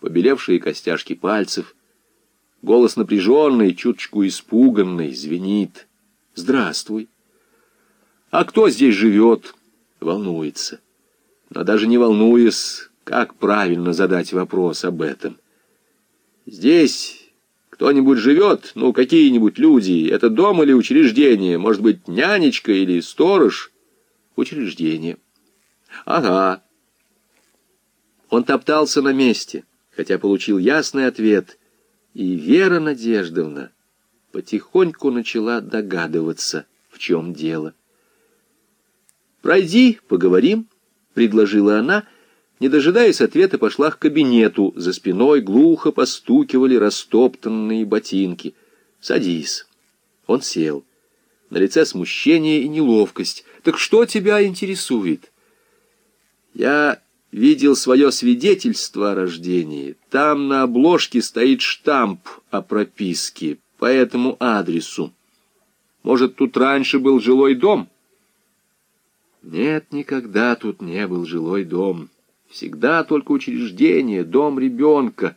побелевшие костяшки пальцев. Голос напряженный, чуточку испуганный, звенит. «Здравствуй». «А кто здесь живет?» Волнуется. Но даже не волнуясь, как правильно задать вопрос об этом? Здесь кто-нибудь живет? Ну, какие-нибудь люди? Это дом или учреждение? Может быть, нянечка или сторож? Учреждение. Ага. Он топтался на месте, хотя получил ясный ответ. И Вера Надеждовна потихоньку начала догадываться, в чем дело. «Пройди, поговорим», — предложила она, — не дожидаясь ответа, пошла к кабинету. За спиной глухо постукивали растоптанные ботинки. «Садись». Он сел. На лице смущение и неловкость. «Так что тебя интересует?» «Я видел свое свидетельство о рождении. Там на обложке стоит штамп о прописке по этому адресу. Может, тут раньше был жилой дом?» «Нет, никогда тут не был жилой дом». Всегда только учреждение, дом ребенка.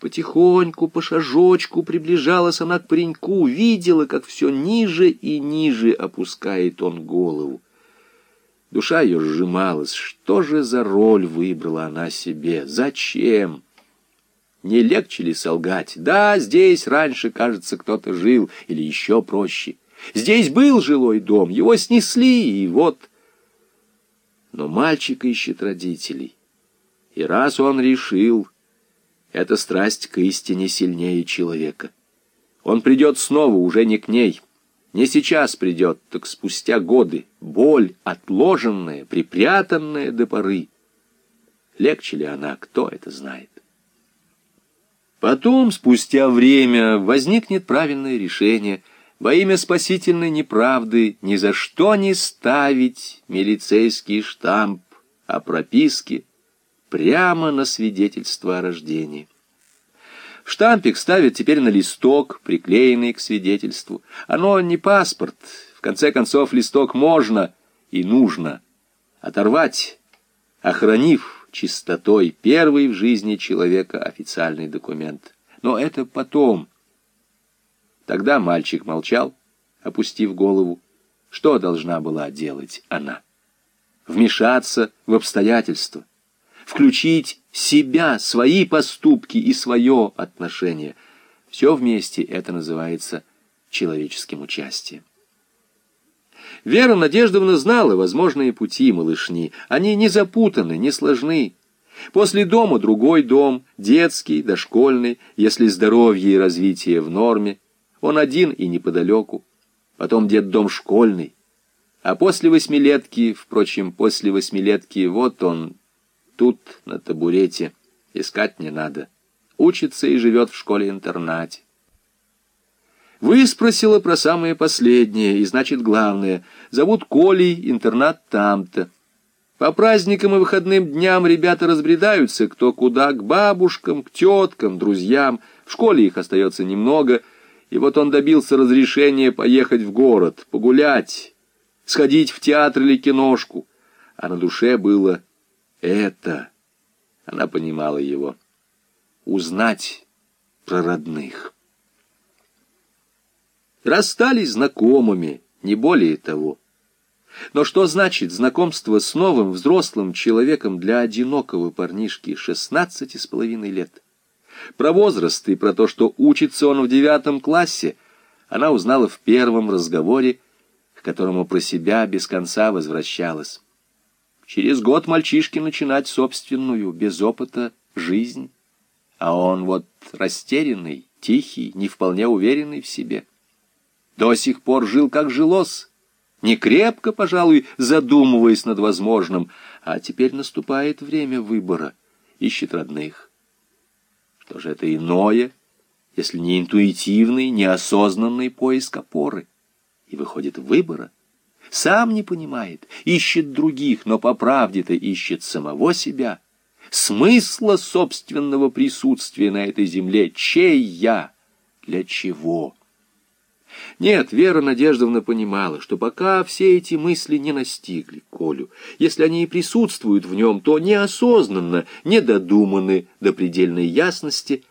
Потихоньку, по шажочку приближалась она к пареньку, видела, как все ниже и ниже опускает он голову. Душа ее сжималась. Что же за роль выбрала она себе? Зачем? Не легче ли солгать? Да, здесь раньше, кажется, кто-то жил, или еще проще. Здесь был жилой дом, его снесли, и вот... Но мальчик ищет родителей. И раз он решил, эта страсть к истине сильнее человека. Он придет снова, уже не к ней. Не сейчас придет, так спустя годы. Боль, отложенная, припрятанная до поры. Легче ли она, кто это знает? Потом, спустя время, возникнет правильное решение во имя спасительной неправды ни за что не ставить милицейский штамп о прописке прямо на свидетельство о рождении. Штампик ставят теперь на листок, приклеенный к свидетельству. Оно не паспорт. В конце концов, листок можно и нужно оторвать, охранив чистотой первый в жизни человека официальный документ. Но это потом. Тогда мальчик молчал, опустив голову. Что должна была делать она? Вмешаться в обстоятельства включить себя, свои поступки и свое отношение. Все вместе это называется человеческим участием. Вера Надеждовна знала возможные пути малышни. Они не запутаны, не сложны. После дома другой дом, детский, дошкольный, если здоровье и развитие в норме. Он один и неподалеку. Потом детдом школьный. А после восьмилетки, впрочем, после восьмилетки, вот он, тут, на табурете. Искать не надо. Учится и живет в школе-интернате. Выспросила про самое последнее, и значит главное. Зовут Колей, интернат там-то. По праздникам и выходным дням ребята разбредаются кто куда, к бабушкам, к теткам, друзьям. В школе их остается немного, и вот он добился разрешения поехать в город, погулять, сходить в театр или киношку. А на душе было это, она понимала его, узнать про родных. Расстались знакомыми, не более того. Но что значит знакомство с новым взрослым человеком для одинокого парнишки шестнадцати с половиной лет? Про возраст и про то, что учится он в девятом классе, она узнала в первом разговоре, к которому про себя без конца возвращалась. Через год мальчишке начинать собственную, без опыта, жизнь. А он вот растерянный, тихий, не вполне уверенный в себе. До сих пор жил как жилос, не крепко, пожалуй, задумываясь над возможным, а теперь наступает время выбора, ищет родных. Что же это иное, если не интуитивный, неосознанный поиск опоры? И выходит выбора — сам не понимает, ищет других, но по правде-то ищет самого себя. Смысла собственного присутствия на этой земле, чей я, для чего? Нет, Вера Надеждовна понимала, что пока все эти мысли не настигли Колю, если они и присутствуют в нем, то неосознанно, недодуманы до предельной ясности,